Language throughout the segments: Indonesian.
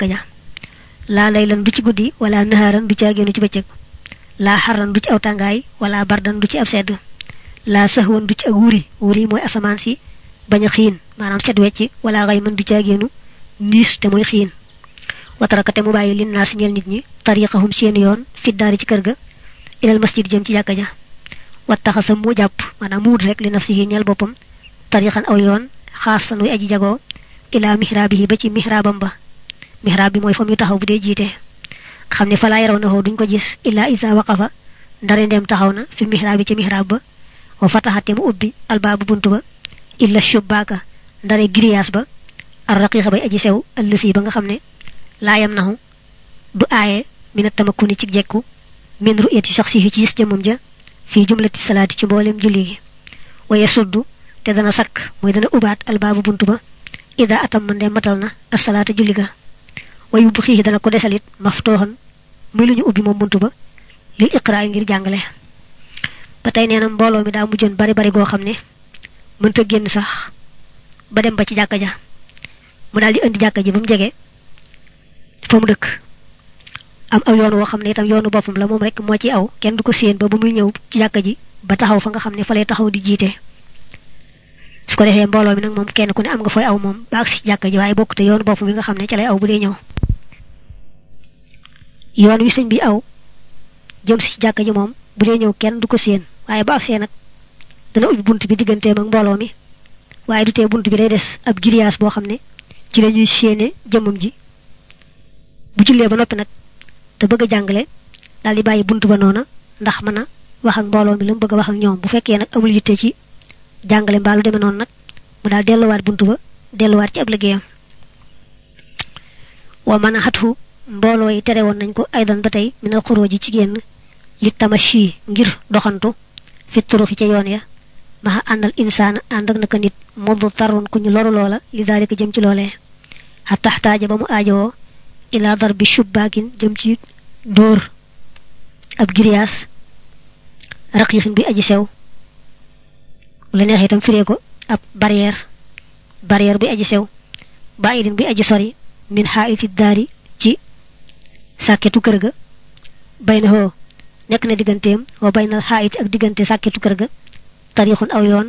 ja laa laylan du ci guddi wala naharan du ci agéenu ci bëccëg. Laa xarran du ci aw tàngaay wala bardan du ci ab sedd. Laa saxwan du ci ak wuri wuri mooy asamaan si bañ a xiin maanaam set wecc wala xay man du ci agéenu niis te mooy xiin. Watarakate mu bàyyi lin naa si ñeel nit ñi tariqahum seen yoon fi daari ci kër ga ilal masjid jëm ci jàkka ja. Wattaxasa mu jàpp maanaam mu rek li nafsihi ñeel boppam tariqan aw yoon xaas sanuy aji jagoo ila mihraabihi ba ci mihraabam ba mihraab bi mooy fa muy taxaw bu dee jiite xam ne falaa yaraw na duñ ko gis illa isa waqafa ndare ndeem taxaw na fi mihraab bi ci mihraab ba wa fataxate mu ubbi albaabu bunt ba illa shubbaaka ndare giriyaas ba ar raqiqa bay aji sew ëllësi ba nga xam ne laayam naxu du aaye mina tamakkuni ci jekku min ru'yati shakhsihi ci gis jëmam ja fii jumlati salaati ci mboolem julli gi waye suddu te dana sakk mooy dana ubaat albaabu bunt ba ida atam man de matal na asalaata julli ga wayu bu xii dana ko desalit maftooxan muy lu ñu ubbi moom bunt ba lil iqraa ngir jàngale. Ba tey nee na mbooloo mi daa mujjoon bari bari goo xam ne mënta génn sax ba dem ba ci jàkka ja. Mu daal di indi jàkka ji ba mu fa am aw yoon woo xam ne itam yoonu boppam la moom rek moo ci aw. Kenn du ko séen ba ba muy ñëw ci jàkka ji ba taxaw fa nga xam ne fa lay taxaw di jiite. Su ko defee mbooloo mi nag moom kenn ku ne am nga fooy aw moom ba agsi ci jàkka ji waaye bokk te yoonu boppam bi nga xam ne ca lay aw bu dee ñëw yoon wi sëñ bi aw jëm ci jàkka ji moom bu dee ñëw kenn du ko séen waaye ba agsee nag dana ubbi bunt bi digganteem ak mbooloo mi waaye du tee bunt bi day des ab giriyaas boo xam ne ci la ñuy séene ji. Bu jullee ba noppi nag te bëgg a jàngale daal di bàyyi bunt ba noona ndax mën a wax ak mbooloo mi la mu bëgg wax ak ñoom. Bu fekkee nag amul yitte ci jàngale lu noonu nag mu daal delluwaat bunt ba delluwaat ci ab liggéeyam. Wa mbooloo yi tere woon nañ ko aydan ba tey minal xuroo ji ci génn li tamashi ngir doxantu fi turuxi ca yoon ya maxa àndal insaana ànd ak naka nit moddu tarun ku ñu loru loola li daalika jëm ci loolee xa taxtaaja ba mu aajowoo ila darbi shubbaakin jëm ci dóor ab giriyaas raqiixin bi aji sew la neex itam firee ko ab barrière barrière bi aji sew baidin bi aji sori min xaayiti daari sàkketu kër ga bay na hoo nekk na digganteem wa bay na xaayiti ak diggante sàkketu kër ga tarixun aw yoon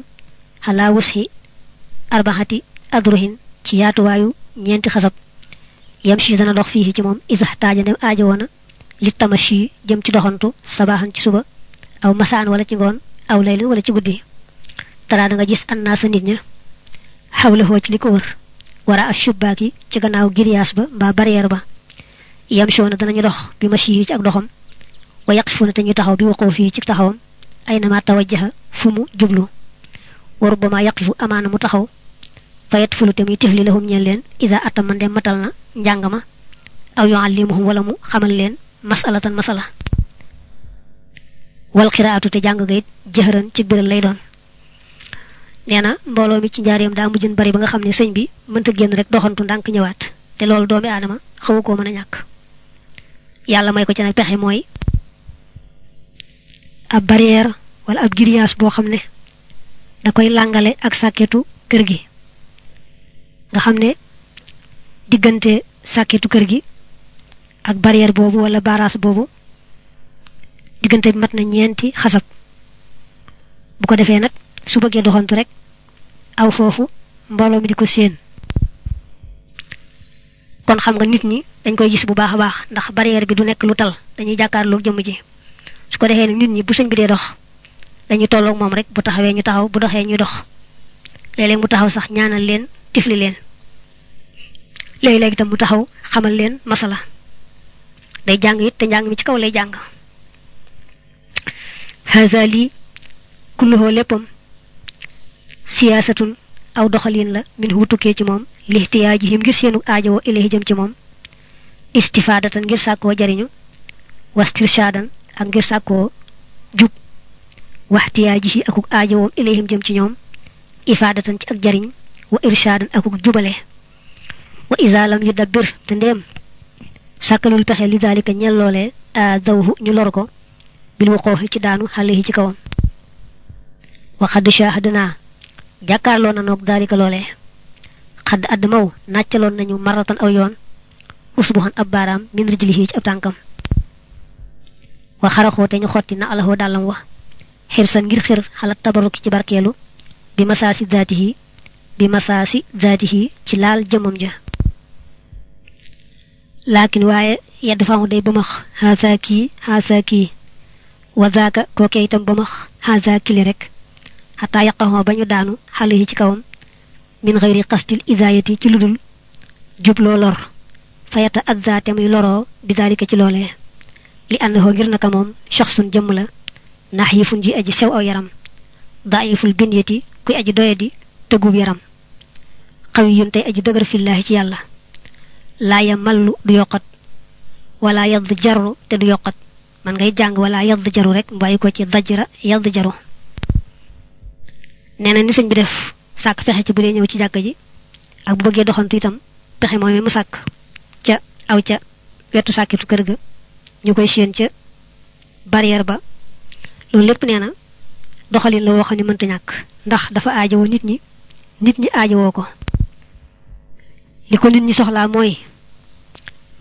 xalaa wusxi arbaxati adruhin ci yaatuwaayu ñeenti xasab yam si dana dox fii ci moom isax taaja ndem aajo woona li tamashi jëm ci doxantu sabaaxan ci suba aw masaan wala ci ngoon aw laylin wala ci guddi tara da nga gis annaa sa nit ña xawla xoo ci li ko wër wara ak shubbaak yi ci gannaaw giriyaas ba mbaa barrière ba yam shoona danañu dox bi mashi ci ak doxam wa yaqifuuna te ñu taxaw bi waqoo fii ci taxawam ay nama tawajjaha fu mu jublu wa rubbama yaqifu amaana mu taxaw fayat fulu te muy tifli lahum ñeen leen ida atama ndem matal na njàng ma aw yuallimuhum wala mu xamal leen masalatan masala wal xiraatu te jàng ga it jëxëran ci biral lay doon nee na mbooloo mi ci njaareem daa mujjën bari ba nga xam ne sëñ bi mënta génn rek doxantu ndànk ñëwaat te loolu doomi aadama xawu koo mën a ñàkk yàlla may ko ci nag pexe mooy ab barrière wala ab giriyaas boo xam ne da koy làngale ak sàkketu kër gi. Nga xam ne diggante kër gi ak barrière boobu wala baaraas boobu diggante bi mat na ñeenti xasab. Bu ko defee nag su bëggee doxantu rek aw foofu mbooloo mi di ko kon xam nga nit ñi dañ koy gis bu baax baax ndax barrière bi du nekk lu tal dañuy jàkkaarloog jëmm ji. Su ko defee nit ñi bu sëñ bi dee dox dañuy tolloog moom rek bu taxawee ñu taxaw bu doxee ñuy dox. Léeg-léeg mu taxaw sax ñaanal leen tifli leen. Léegi-léegi itam mu taxaw xamal leen masala. Day jàng it te njàng mi ci kaw lay jàng. Haza lii kulluhoo léppam siyaasatun aw doxalin la min ci moom lihtiyaajihim ngir seenu aajowoo ilahi jëm ci moom istifaadatan ngir sàkkoo jariñu wastirshaadan ak ngir sàkkoo jub waxtiyaajihi akuk aajowoom ilayhim jëm ci ñoom ifaadatan ci ak jariñ wa irshaadan akuk jubale wa isa lam yu dabbir te ndéem sàkkalul li daalika ñel loolee dawhu ñu lor ko bil waqooxi ci daanu xale yi ci kawam wa xadd shahadana jàkkaarloo na noog daalika loolee xadd add maw nàccaloon nañu maratan aw yoon. Usbuhan ab baaraam min rijlihi ci ab tànkam. Wa xaraxoo te ñu xotti na alahoo dàllam wa. Xirsan ngir xir xalaat tabaruki ci barkeelu. Bi masaasi zaatihi bi masaasi zaatihi ci laal jëmam ja. Laakin waaye yedd famu day bamax haasa kii haasa kii. Wa zaaka kooke itam bamax haasa kili rek. Xataa yaqaxoo ba ñu daanu xale yi ci kawam min xëyri xastil isaayati ci ludul jubloo lor fayata adza te muy loroo bi daalika ci loolee li àndahoo ngir naka moom shaxsun jëmm la nax yifun ji aji sew aw yaram daayiful binyati kuy aji doyadi tëggub yaram xawi yun tey aji dëgër fillaahi ci yàlla laa ya mallu du yokkat wala yadd jaru te du yokkat man ngay jàng wala yadd jaru rek bàyyi ko ci dajra yadd jaru nee na ni sëñ bi def sàkk fexe ci bu dee ñëw ci jàkka ji ak bu bëggee doxantu itam pexe mooy mu sàkk ca aw ca wetu sàkkitu kër ga ñu koy séen ca barrière ba. Loolu lépp nee doxalin la woo xam ne mënta ñàkk ndax dafa aajowoo nit ñi nit ñi aajowoo ko. Li ko nit ñi soxlaa mooy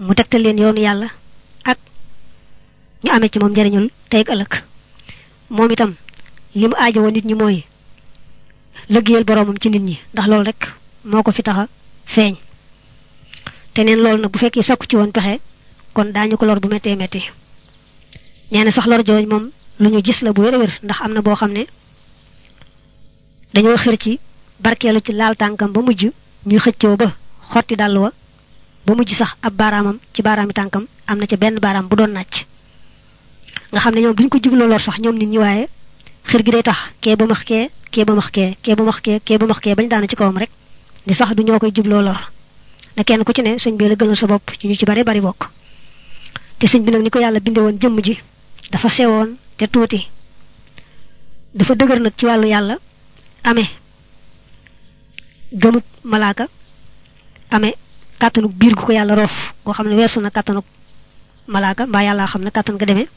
mu tegtal leen yoonu yàlla ak ñu amee ci moom njariñul tey ak ëllëg. Moom itam li mu aajowoo nit ñi mooy lëggéeyal boroomam ci nit ñi. ndax loolu rek moo ko fi taxa feeñ. te neen loolu nag bu fekkee sakku ci woon pexe kon daañu ko lor bu méttee métti. nee sax lor jooj moom lu ñu gis la bu wér a wér ndax am na boo xam ne dañoo xër ci barkeelu ci laal tànkam ba mujj ñuy xëccoo ba xotti dàll wa ba mujj sax ab baaraamam ci baaraami tànkam am na ca benn baaraam bu doon nàcc. nga xam ne ñoom ñu ko jubloo lor sax ñoom nit ñi waaye xër gi day tax kee ba max kee kee ba max kee kee ba max kee kee ba max kee bañ daanu ci kawam rek ni sax du ñoo koy jubloo lor. Ne kenn ku ci ne sëñ bi la gënal sa bopp ci ñu ci bari bari bokk. Te sëñ bi nag ni ko yàlla binde jëmm ji dafa sewoon te tuuti. Dafa dëgër nag ci wàllu yàlla amee gëmut malaaka amee kàttanuk biir ko yàlla roof koo xam na kàttanuk malaaka mbaa yàlla nga demee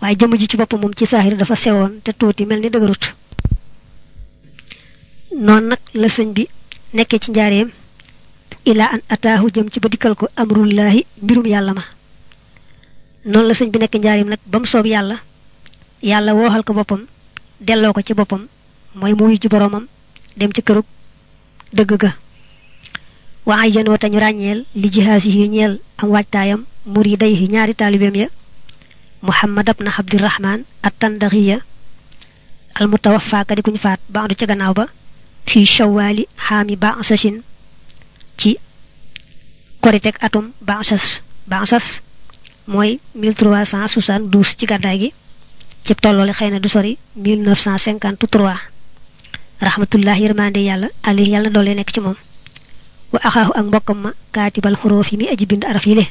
waaye jëmm ji ci boppam moom ci saahir dafa sewoon te tuuti mel ni dëgërut. Noonu nag la sëñ bi nekkee ci njaareem ilaa an ataahu jëm ci ba dikkal ko amrullaahi mbirum yàlla ma. Noonu la sëñ bi nekk njaareem nag ba mu soob yàlla yàlla wooxal ko boppam delloo ko ci boppam mooy ji boroomam dem ci kërug dëgg ga. Waa ay janoo tañu ràññeel li jihaasi yi ñeel am waajtaayam mur yi ñaari taalibeem ya muhammad abna abdirahman at tandaxiya al mutawaffa ka di kuñ faat baandu ca gannaaw ba fii shawaali xaami baasasin ci koritek atum baasas baasas mooy 1372 ci gàddaay gi ci tolloole xëy na du sori 1953 rahmatullah yërmande yàlla ali yàlla doole nekk ci moom. Wa axaahu ak mbokkam ma kaatibal xuroof yi mi aji bind le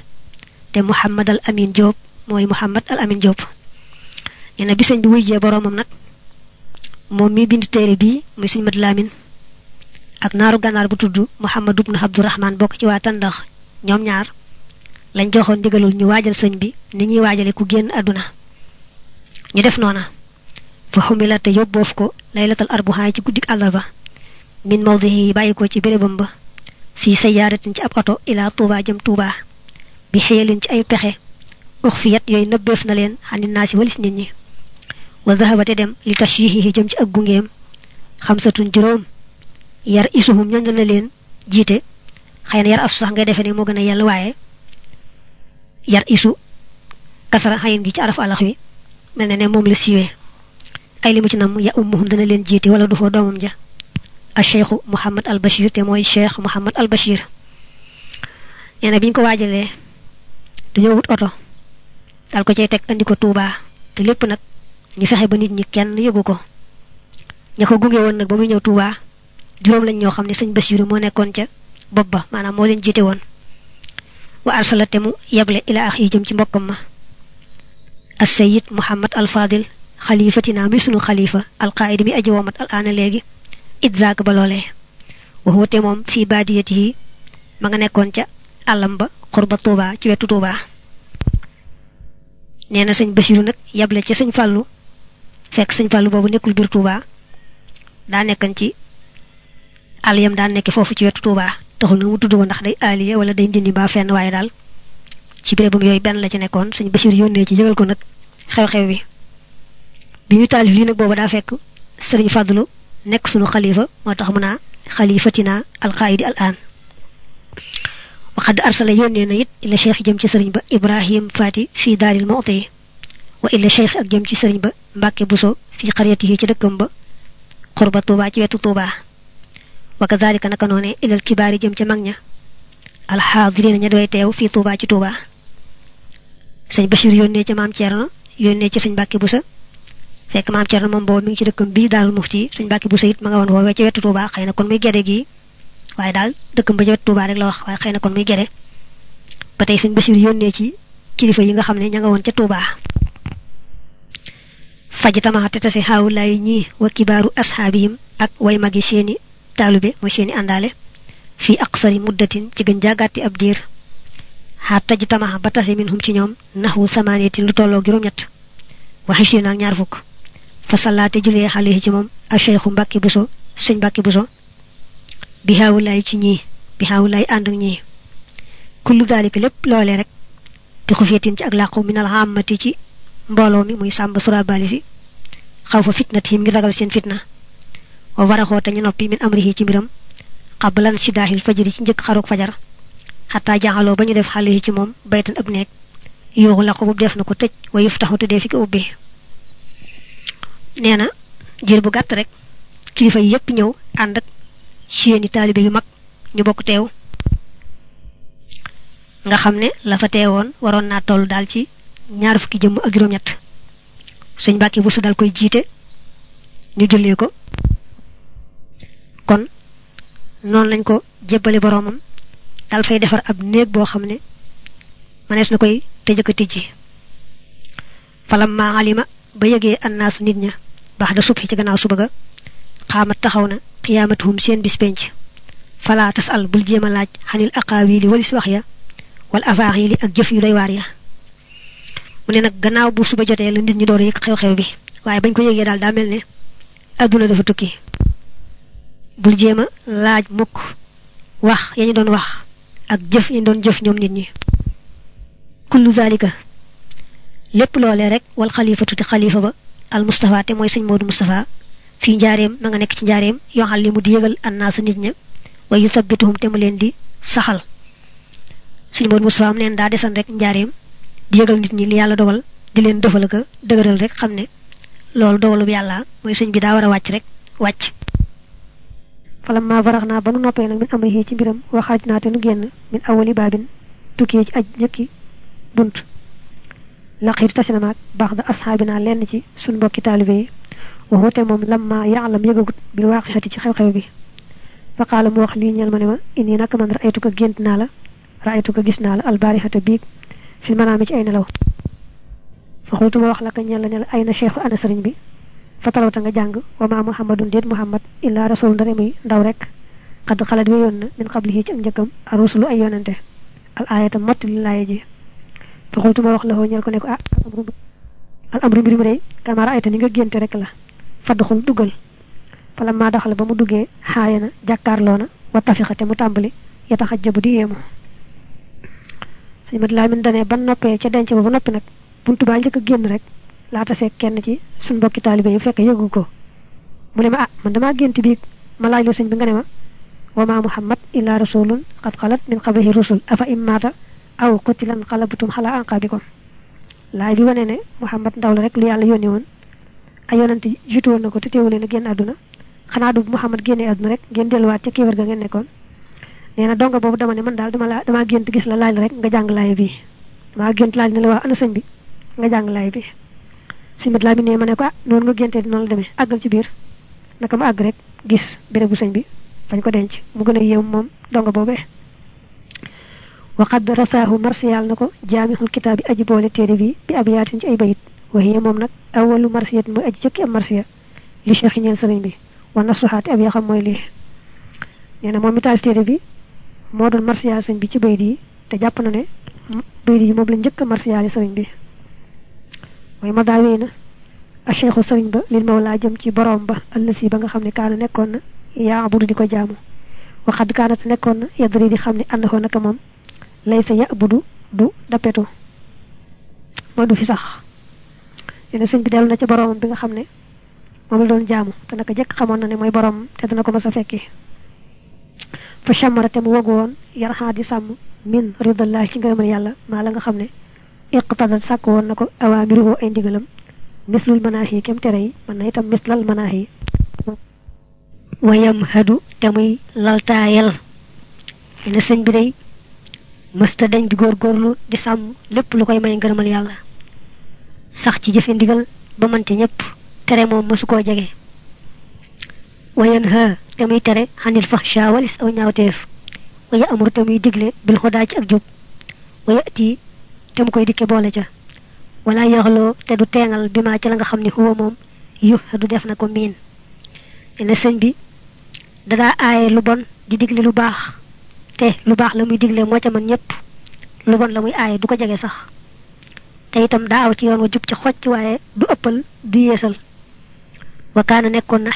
te muhammad al amin Diop mooy muhammad al amin Diop na bi sëñ bi wuy jee boroomam nag moom mi bind téere bii muy sëñ mat laamin ak naaru gànnaar bu tudd muhammad ibnu abdurahman bokk ci waa tandax ñoom ñaar lañ joxoon ndigalul ñu waajal sëñ bi ni ñuy waajale ku génn àdduna ñu def noona fa xumila te yóbboof ko laylatal arbuhaay ci guddik àllarba min mawdihi yi bàyyi ko ci bérébam ba fii sayaaratin ci ab oto ilaa tuuba jëm tuuba bi xëyalin ci ay pexe ux fiyat yooyu nëbbeef na leen xani naa si walis nit ñi wa zahaba te dem li tashyihihi jëm ci ak gungeem xamsatun juróom yar isuhum ñooñ na leen jiite xëy na yar asu sax ngay defee ne moo gën a yàlla waaye yar isu kasara xayin gi ci araf alax wi mel na ne moom la siiwee ay li mu ci nam ya ummuhum dana leen jiite wala du foo doomam ja Mouhamad al Bachir te mooy cheikh al Bachir nee na bi ñu ko waajalee dañoo wut oto dal ko cey tek andi ko Touba te lepp nak ñu fexé ba nit ñi kenn yegu ko ñako gungé won nak ba muy ñew Touba juroom lañ ñoo xamni señ Bassirou mo nekkon ca bobba manam mo leen jité won wa arsalatemu yable ila akhi jëm ci mbokam ma as-sayyid muhammad al-fadil khalifatina mi sunu khalifa al-qa'id mi aji womat al-ana legi idzak ba lolé wa huwa te mom fi badiyatihi ma nga nekkon ca alam ba qurba tuba ci wetu tuba nee na sëñ Basiru nag yable ca sëñ fàllu fekk sëñ fàllu boobu nekkul biir tuuba daa nekkan ci àll yam daa nekk foofu ci wetu tuuba taxul na mu tudd ko ndax day aaliya wala day ndindi mbaa fenn waaye daal ci bérébam yooyu benn la ci nekkoon. Sëñ Bachir yónnee ci yëgal ko nag xew-xew bi. Bi ñu nag booba daa fekk sëriñ Fadlu nekk sunu xalifa moo tax xalifatina alxaayidi al aan وقد أرسل يونينا يت إلى شيخ جمجي سرنب إبراهيم فاتي في دار الموطي وإلى شيخ جمجي سرنب باكي بوسو في قريته جدكمب قرب طوبا جويت طوبا وكذلك نكنوني إلى الكبار جمجي مغنى الحاضرين ندويتيو في طوبا جي طوبا سن بشير يوني جمام جيرنا يوني جي سن باكي بوسو فيك مام جيرنا مبو مين جدكم بي دار المفتي سن باكي بوسو يت مغوان هو ويت طوبا خينا كون مي جدكي waaye daal dëkkam ba tuuba rek la wax waaye xëy na kon muy gede ba tey sëñ bachir yónnee ci kilifa yi nga xam ne ña nga woon ca tuuba ñii wa kibaaru asxaabihim ak way magi seeni taalube mooy seeni àndaale. Fii aqsari muddatin ci gën jaagaati ab diir. Xaa taj tama ba tase minhum ci ñoom naxwu samaaneetin lu tolloo juróom-ñett. Waxi si naag ñaar fukk. Fa salaate julee xale ci moom a buso sëñ buso bi xaawulaay ci ñii bi xaawulaay ànd ak ñii kullu daalika lépp loolee rek bi xufiyatin ci ak làqu minal xàmmati ci mbooloo mi muy sàmba surabali si xaw fa ngir ragal seen fitna wa waraxoo te ñu noppi min amrihi ci mbiram xablan si daaxil ci njëkk xaruk fajar xataa jaxaloo ba ñu def xale yi ci moom baytan ab neeg yooxu ko bu def na tëj wa yuf taxu te fi ko ubbi nee jër bu gàtt rek kilifa yi ñëw ànd ak seeni taalibe yu mag ñu bokk teew nga xam ne la fa teewoon waroon naa toll daal ci ñaar fukki jëmm ak juróom-ñett sëñ Mbàkke bu su dal koy jiite ñu jullee ko kon noonu lañ ko jébbale boroomam dal fay defar ab néeg boo xam ne na koy tëjëka tijji falam ma alima ba yëgee annaasu nit ña baax da subhi ci gannaaw suba ga xaamat taxaw na xiyaamatuhum seen bis penc fala tas al bul jéem a laaj xanil aqaawili walis wax wal afaaxili ak jëf yu doy waar ya mu ne nag gannaaw bu suba jotee la nit ñi door yëg xew-xew bi waaye bañ ko yëgee daal daa mel ne dafa tukki bul jéem a laaj mukk wax ya ñu doon wax ak jëf ya ñu doon jëf ñoom nit ñi kullu zalika lépp loolee rek wal xalifatu te xalifa ba al Mustafa te mooy sëñ Moodu Mustafa fii njaareem ma nga nekk ci njaareem yoxal li mu di yëgal annaasa nit ña wa yuthabbituhum te mu leen di saxal sëñ Moodu Mustafa am neen daa desan rek njaareem di yëgal nit ñi li yàlla dogal di leen defal ka dëgëral rek xam ne loolu dogalub yàlla mooy sëñ bi daa war a wàcc rek wàcc falam ma barax naa ba nu noppee nag min amrihi ci mbiram waxaaj naa te nu génn min awali baabin tukkee ci aj njëkki bunt laqiitu tasi na maag baax da asxaabi naa lenn ci suñ mbokki taalibe yi waxute moom lamma yaalam yëgagut bil waaqixati ci xew-xew bi fa qaala mu wax lii ñeel ma inni naka man raaytu ko gént naa la raaytu ko gis naa la albaarixata biig fi manaami ci ay nelaw. Fa xultu ma wax la ka ana sëriñ bi? Fa talawta nga jàng wa ma muhammadun déet muhammad illaa rasul ndare muy ndaw rek. Xad xalat wéyoon na min qablihi ci ak arusulu ay yonante al ayata mott li laaye ji. Fa xultu ma wax la ko ne ko ah al amru mbir mi day kama raayta nga rek la fadduxul duggal fala maa daxal ba mu duggee xaaya na jàkkaarloo na wa tafixa te mu tàmbali yataxajjabu di yéemu suñu mat danee ban noppee ca denc ba ba noppi nag buntu baa njëkk a génn rek laata seeg kenn ci suñ mbokki taalibe yu fekk yëgu ko. Mu ne ma ah man damaa gént bii ma laaj la sëñ bi nga ne ma wa ma muhammad illa rasulun qad xalat min qablihi rusul afa immaata aw qutilan xalabatum xala anqaabikum. Laay bi wane ne muhammad ndaw la rek lu yàlla yónni woon ay yonante jiitu woon na ko te teewu leen a génn àdduna. Xanaa du muhammad génnee àdduna rek ngeen delluwaat ca kéefar ga ngeen nekkoon. Nee na donga boobu dama ne man daal dama la gént gis la laaj la rek nga jàng laay bi. Damaa gént laaj ne la wax ana sëñ bi nga jàng laay bi. Laa bi ma ne ko ah noonu nga di noonu la demee àggal ci biir. Naka ma àgg rek gis bérébu sëñ bi bañ ko denc. Mu gën a yéem moom donga boobee waxad rasaahu marsiyal na ko jaamixul kitaab bi aji boole téere bi bi ab yaatin ci ay bayit وهي مومن أول مرسية مو أجيك أم مرسية لشيخ نيان سرين بي. ونصحات أبي أخم موي لي نينا يعني مومن تال تيري بي. مودن مرسية سرين بي تي بيدي. تجابنا ني بيدي مو بلن جك مرسية سرين بي. وهي مدعوين الشيخ سرين بي للمولا جم تي بروم با. اللسي بانغ خم ني كان نيكون يا عبود دي كو جامو. وقد كانت نيكون يدري دي خم ني أنه نكمم ليس يا عبود دو دابتو مودو في صح ene sëñ bi na ci borom bi nga xam ne la doon jaamu. Te naka jekk xamoon na ne mooy borom te dana ko mas a fekki fa chamara te mu di min ridallah ci ngërëmal yàlla maa la nga xam ne iqtadat sàkk woon na ay ndigalam mislul manaahi kem tere man na itam mislal manaahi wayam hadu te muy laltaayal. Ene sëñ bi day mësta dañ di góorgóorlu di sàmm lépp lu koy may ngërëmal yàlla sax ci jëfe ndigal ba man ci ñëpp tere moom mësu koo jege. Wayan ha te muy tere xanil fahsha walis aw ñaawteef. Waya amur te muy digle bil xodaa ci ak jub. Waya ati te mu koy dikke boole ca. Wala yaxloo te du teengal bi ci la nga xam ne huwa moom yu du def na ko miin. Ene sëñ bi dadaa aaye lu bon di digle lu baax. Te lu baax la muy digle moo ca man ñëpp. Lu bon la muy aaye du ko jege sax te itam daa aw ci yoon wa jub ci xocc waaye du ëppal du yeesal. Wa kaana nekkoon na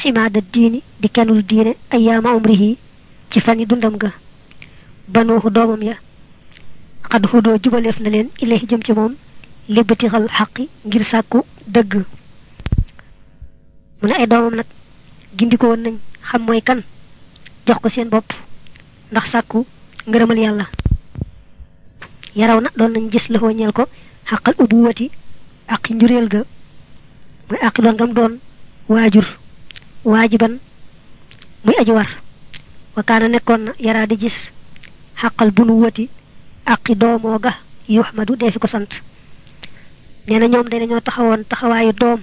diini di kennul diine ayaama umrihi ci fani dundam ga. Banuuxu doomam ya xad xudoo jubaleef na leen ilayhi jëm ci moom libbati xal xaqi ngir sàkku dëgg. Mu ne ay doomam nag gindiko woon nañ xam mooy kan jox ko seen bopp ndax sàkku ngërëmal yàlla. Yaraw na nañ gis la ñeel ko xaqal ubuwati ak njureel ga muy ak doon ngam doon waajur waajiban muy aji war wa kaana nekkoon na yaraa di gis xaqal bunuwati ak doomoo ga yuhmadu dee fi ko sant nee na ñoom dañoo taxawoon taxawaayu doom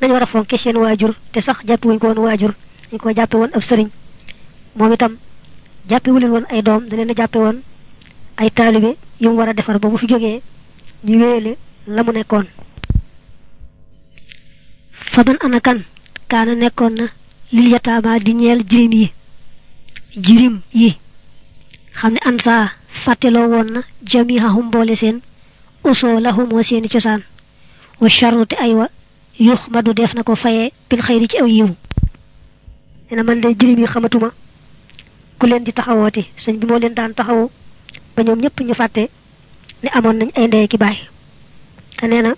nañ war a fonke seen waajur te sax jàppe wuñ ko woon waajur dañ ko jàppe woon ab sëriñ moom itam jàppe wuleen woon ay doom da leen a jàppe woon ay taalibe yu mu war a defar ba bu fi jógee ñu wéyale la mu nekkoon. Fa man ana kan? Kaana nekkoon na lil yataama di ñeel jirim yi. Jirim yi xam ne ansa fàtteloo woon na jamihahum boole seen usoo moo seeni cosaan. Wa charru te aywa yux madu def na ko fayee bil xayri ci aw yiw nee man de jirim yi xamatuma ku leen di taxawooti sëñ bi moo leen daan taxawu ba ñoom ñëpp ñu fàtte ne amoon nañ ay ndey ki baay. Te nee na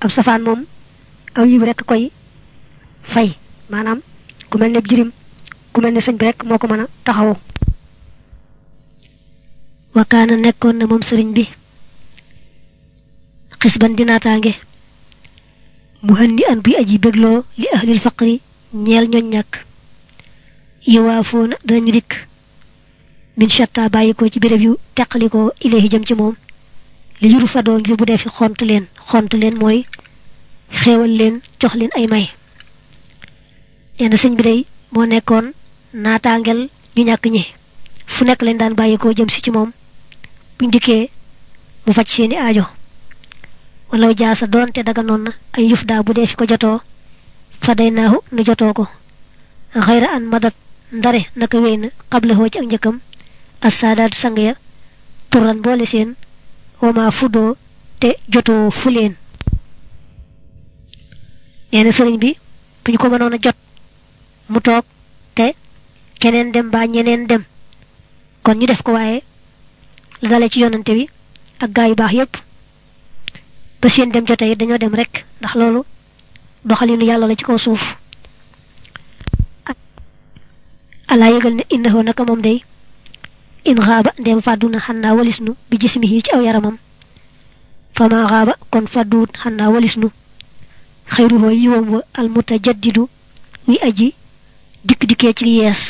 ab safaan moom aw yiw rek koy fay. Maanaam ku mel ne jirim ku mel ne sëñ bi rek moo ko mën a taxawu. Wakaana nekkoon na moom sëriñ bi xisban dinaataange mu handi an buy aji bégloo li ahlil faqri ñeel ñoñ ñàkk. Yowaafoona danañu dikk min shatta bàyyi ko ci béréb yu teqali ko ilayhi jëm ci moom. Li yuru fadoo ngir bu dee fi xont leen. Xont leen mooy xéewal leen jox leen ay may. Nee na sëñ bi day moo nekkoon naataangel ñu ñàkk ñi. Fu nekk leen daan bàyyi ko jëm si ci moom. Buñ mu faj seeni aajo. Jaasa doon te daga noon ay yuf bu fi ko jotoo fa day naahu nu jotoo ko. Xayra an madat ndare naka wéy na xablahoo ci ak njëkkam assaadaatu sang ya turan boole seen wama fuddoo te jotoo fu leen nee na sëriñ bi bu ñu ko mënoon jot mu toog te keneen dem ba ñeneen dem. Kon ñu def ko waaye la ci yonante bi ak gaa yu yépp. Ba seen dem jote yi dañoo dem rek ndax loolu doxalinu yàlla la ci kaw suuf. Alaa yëgal ne innahu naka in xaaba ndem fàdduna xannaa walisnu bi jismihi ci aw yaramam fama xaaba kon fàdduwut xannaa walisnu xayruhoo yiwam wa almutajaddidu wi aji dikk-dikkee ci yees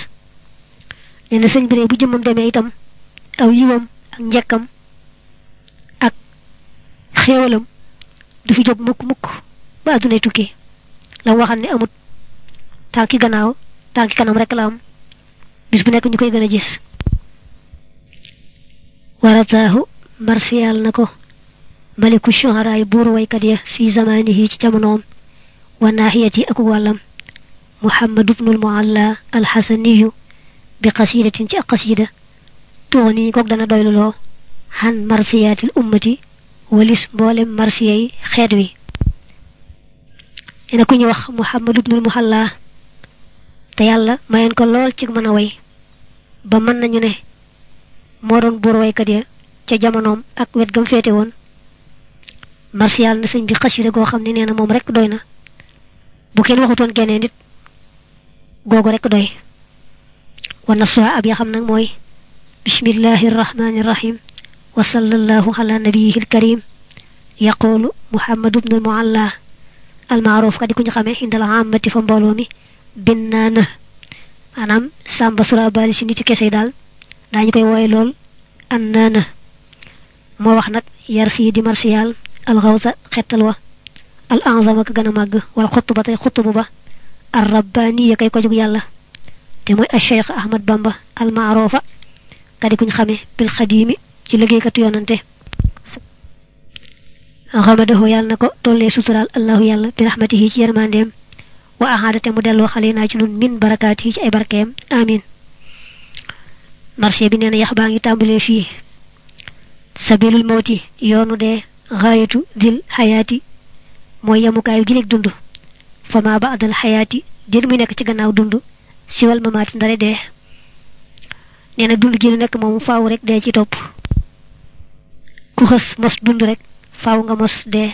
nee na sëñ bi bu jëmmam demee itam aw yiwam ak njekkam ak xéewalam du fi jóg mukk mukk ba addunay tukki lam waxal ne amut tànki gannaaw tànki kanam rek la am bis bu nekk ñu koy gën a gis warataahu marsiyal na ko maliku shuharaay buuru waykat ya fi zamanihi ci jamonoom wa naaxiyati ak wàllam muhammad ibnul mualla alxasaniyu bi qasidatin ci ak qasida tuuni kook dana doyluloo xan marsiyaatil ummati walis mboolem marsiyay xeet wi ene ku ñu wax muhammad ibnul mualla te yàlla mayen ko lool ci mën a way ba mën nañu ne moo doon buur waykat ya ca jamonoom ak wet gam féete woon. Martial na sëñ bi xasida goo xam ne nee na moom rek doy na. Bu kenn waxutoon geneen nit googu rek doy. Wa nasuha ab ya xam nag mooy bismillahi irrahmani irrahim wa sallallahu ala nabiyihi alkarim yaqulu muhammadu bnu almualla almaaruf ka di ku ñu xamee indal amati fa sura ci dañ koy woy lol annana mo wax nak yar si di martial al ghawza xetal wa al anzama ka gëna mag wal khutba tay khutbu ba ar rabbani kay ko jog yalla te moy al cheikh ahmad bamba al ma'rufa kadi kuñ xamé bil khadim ci liggéey kat yonante xamadahu yalla nako tole sutural allah yalla bi rahmatihi ci yermandem wa ahadata mu delo xalina ci nun min barakatihi ci ay barkem amin marché bi nee na yax baa ngi tàmbalee fii sabilul mawti yoonu dee xaayatu dil xayaati mooy yemukaayu gileeg dund. Fama ba adal xayaati jën muy nekk ci gannaaw dund siwal mamaati ndare dee. Nee na dund gi nu nekk moom faaw rek dee ci topp. Ku xës mos dund rek faaw nga mos dee.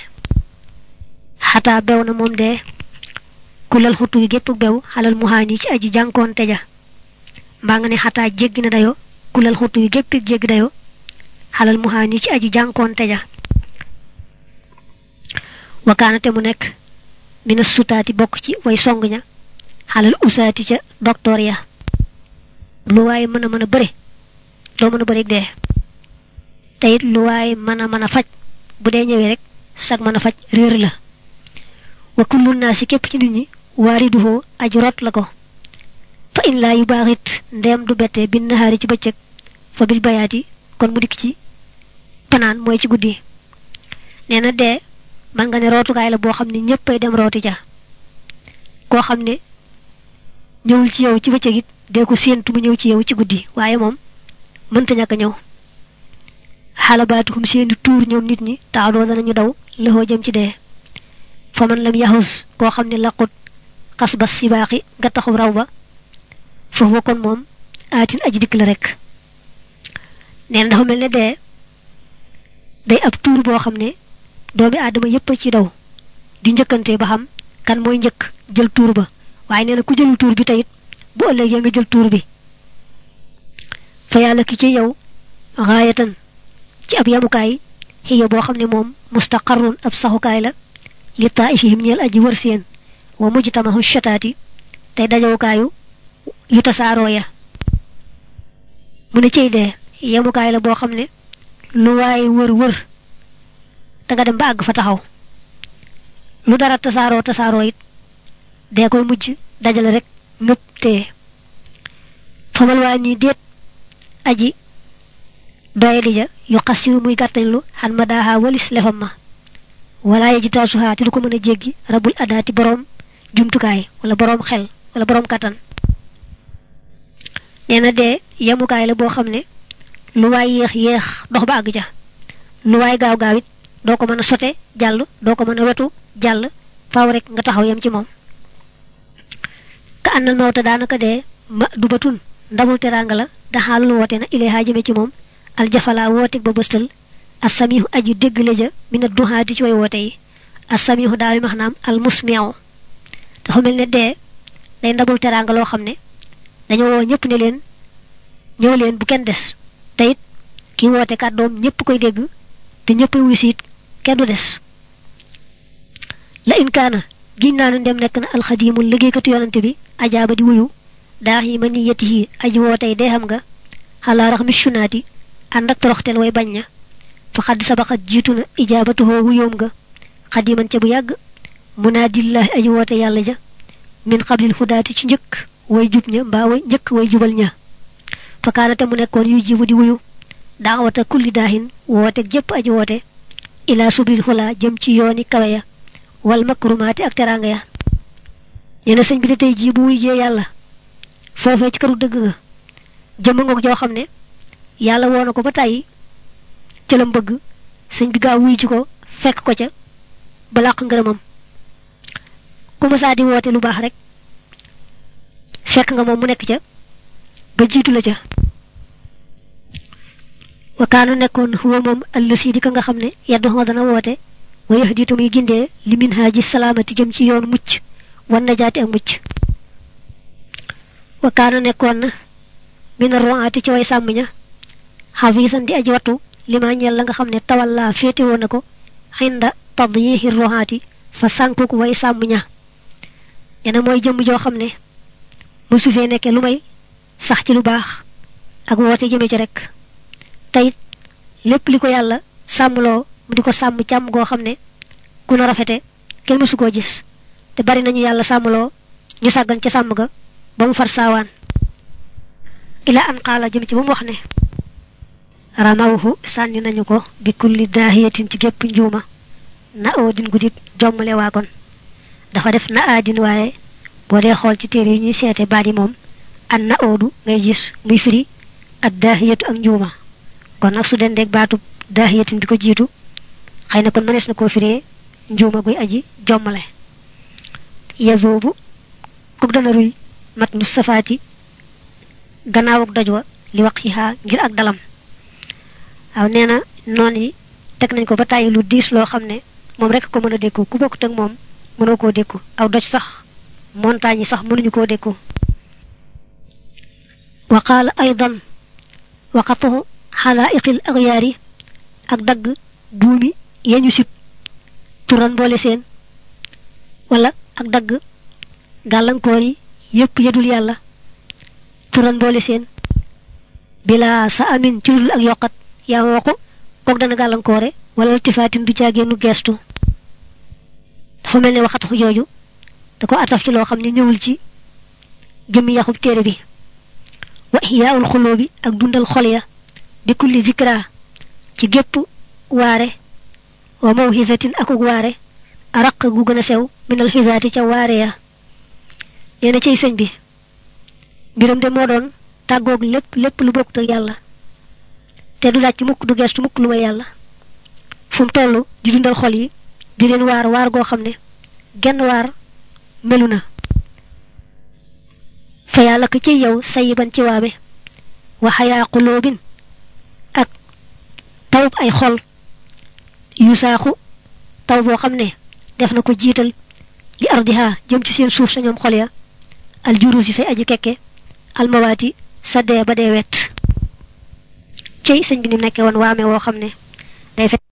Xataa bew na moom dee. Ku lal xutu yu gépp bew xalal muhaani ci aji jànkoon teja mbaa nga ne xataa jéggi dayo ku lal xutu yu gépp jéggi dayo xalal muhaani ci aji jànkoon teja wakaanate mu nekk mina sutaati bokk ci way song ña xalal usaati ca docteur ya. Lu waaye mën a mën a bëre doo mën a bëre dee. Te it lu waaye mën a mën a faj bu dee ñëwee rek sag mën a faj réer la. Wa kullu naa si képp ci nit ñi waariduhoo aji rot in laa yu baax it ndeem du bette bi nahaari ci bëccëg fa bil bayaati kon mu dikk ci panaan mooy ci guddi. Nee na dee man nga ne rootukaay la boo xam ne ñëppay dem rooti ja. Koo xam ne ñëwul ci yow ci bëccëg it dee ko séentu mu ñëw ci yow ci guddi waaye moom mënta ñàkk a ñëw. Xalabaatuhum seeni tuur ñoom nit ñi taxaloo danañu daw lëxoo jëm ci dee. Fa man lam yaxus koo xam ne laqut xas ba sibaaxi nga taxu raw ba foofu kon moom aatin aji dikk la rek neen dafa mel ne dee day ab tuur boo xam ne doomi aadama yépp ci daw di njëkkante ba xam kan mooy njëkk jël tuur ba waaye nee na ku jëlul tuur bi teyit bu ëllëgee nga jël tuur bi fa yàlla ki ci yow xaayatan ci ab yamukaay xiya boo xam ne mustaqarrun ab saxukaay la li taifihim ñeel aji wër seen wa mujtamahu shataati tey dajawukaayu yu tasaaroo ya. Mu ne ciy dee yemukaay la boo xam ne lu waaye wër wër da nga dem ba àgg fa taxaw. Lu dara tasaaroo tasaaroo it dee koy mujj dajale rek ngëpp tee. Famal waa nii déet aji doye di ja yu xasiru muy gàttañlu xan ma daaxaa walis lefam wala ko mën a rabul adaati boroom jumtukaay wala boroom xel wala boroom kattan nee na dee yemukaay la boo xam ne lu waay yéex yéex dox ba àgg ja lu waay gaaw gaaw it doo ko mën a sote jàll doo ko mën a wetu jàll faaw rek nga taxaw yem ci moom ka ànnal mawta daanaka dee ma du batun ndamul teraanga la daxaalul woote na ilayha jëme ci moom aljafala woote ba bëstal asamihu aji déggle ja mina duhaati ci way woote yi asamihu daawi maanaam al musmiu dafa mel ne dee day ndamul teraanga loo xam ne dañoo woo ñëpp ne leen ñëw leen bu kenn des. Te it ki woote kàddoom ñëpp koy dégg te ñëpp wuy siit kenn du des. La in kaana giñ ndem nekk na alxadiimul liggéeykatu yonante bi ajaaba di wuyu daax yi ma ni yetti yi aji wootey dee xam nga xalaa rax mi sunaati ànd ak toroxteel way bañ fa xadd sabaxat jiitu na nga xadiman ca bu yàgg aji woote yàlla ja min xablil hudaati ci njëkk way jub ña mbaa way njëkk way jubal ña mu yu jibu di wuyu. Daawata kulli daahin woote jëpp aji woote ilaa sublil xulaa jëm ci yooni kawe ya wal makrumaati ak teraanga ya nee na sëñ bi de tey jii bu wuy jee yàlla foofee ci këru dëgg nga jëmm ngoog joo xam ne ko ba tàyyi ca lam bëgg sëñ bi gaaw wuy ji ko fekk ko ca ngërëmam. Ku di woote lu baax rek fekk nga moom mu nekk ca ba jiitu la ca wa kaanu nekkoon huwa moom allasi di ka nga xam ne yaddu dana woote wa yahdi muy gindee li min haaji salaamati jëm ci yoon mucc wan na jaati ak mucc wa kaanu nekkoon na min ruwaati ci way sàmm ña xafiisan di aji wattu lima ñeel la nga xam ne tawal laa féete woon na ko xinda tadyihi ruwaati fa sànku ko way sàmm ña dina mooy jëmm joo xam ne musu fee nekke lu may sax ci lu baax ak woote jëme ci rek. Tayit lépp li ko yàlla sàmmloo mu di ko sàmm càmm goo xam ne ku na rafete kenn mësu koo gis. Te bari nañu yàlla sàmmloo ñu sàggan ca sàmm ga ba mu far saawaan. Ila an qaala jëm ci ba mu wax ne ramawhu sànni nañu ko bi kulli daahiyatin ci gépp njuuma na oo din gudib jommale waagon. Dafa def na aadin waaye boo dee xool ci ñuy seete baat yi moom an na oodu ngay gis muy firi ak daahiyatu ak njuuma. Kon nag su dendeeg baatu daahiyatin bi ko jiitu xëy na kon mënees na koo firee njuuma guy aji jommale. Yazoobu kuk dana ruy mat nu safaati gannaaw ak doj wa li xiixaa ngir ak dalam. Waaw nee na noon yi teg nañ ko ba tàyyi lu diis loo xam ne moom rek ko mën a dékku. Ku bokkut ak moom mënoo koo dékku. Aw doj sax montagne sax mënuñu koo dékku wa qaala aydan waqatuhu xalaa'iqil axyaari ak dagg buumi yeñu sib turan boole seen wala ak dagg gàllankoor yi yépp yedul yàlla turan boole seen bila sa amin ci ak yokkat ma waxu kook dana gàllankoore wala iltifaatin du caagéenu geestu dafa mel ne waxatu jooju da ko ataf ci loo xam ne ñëwul ci jëmmi yaxub téere bi. wa xuloo bi ak dundal xol ya di kulli zikra ci gépp waare wa mawhisatin akuk waare araq gu gën a sew minal xisaati ca waare ya. Nee na sëñ bi. Mbiram de moo doon tàggoog lépp lépp lu bokkut ak yàlla. Te du laaj ci mukk du gestu mukk lu may yàlla. Fu mu toll di dundal xol yi di leen waar waar goo xam ne genn waar melu na fa yàlla ko ci yow sayiban ci waabe wa xayaa xulóobin ak tawub ay xol yu saaxu taw boo xam ne def na ko jiital li ardiha jëm ci seen suuf sa ñoom xol ya al jurus yi say aji kekke almawaati sa dee ba dee wet cey sëñ bi ni mu nekkee woon waame woo xam ne day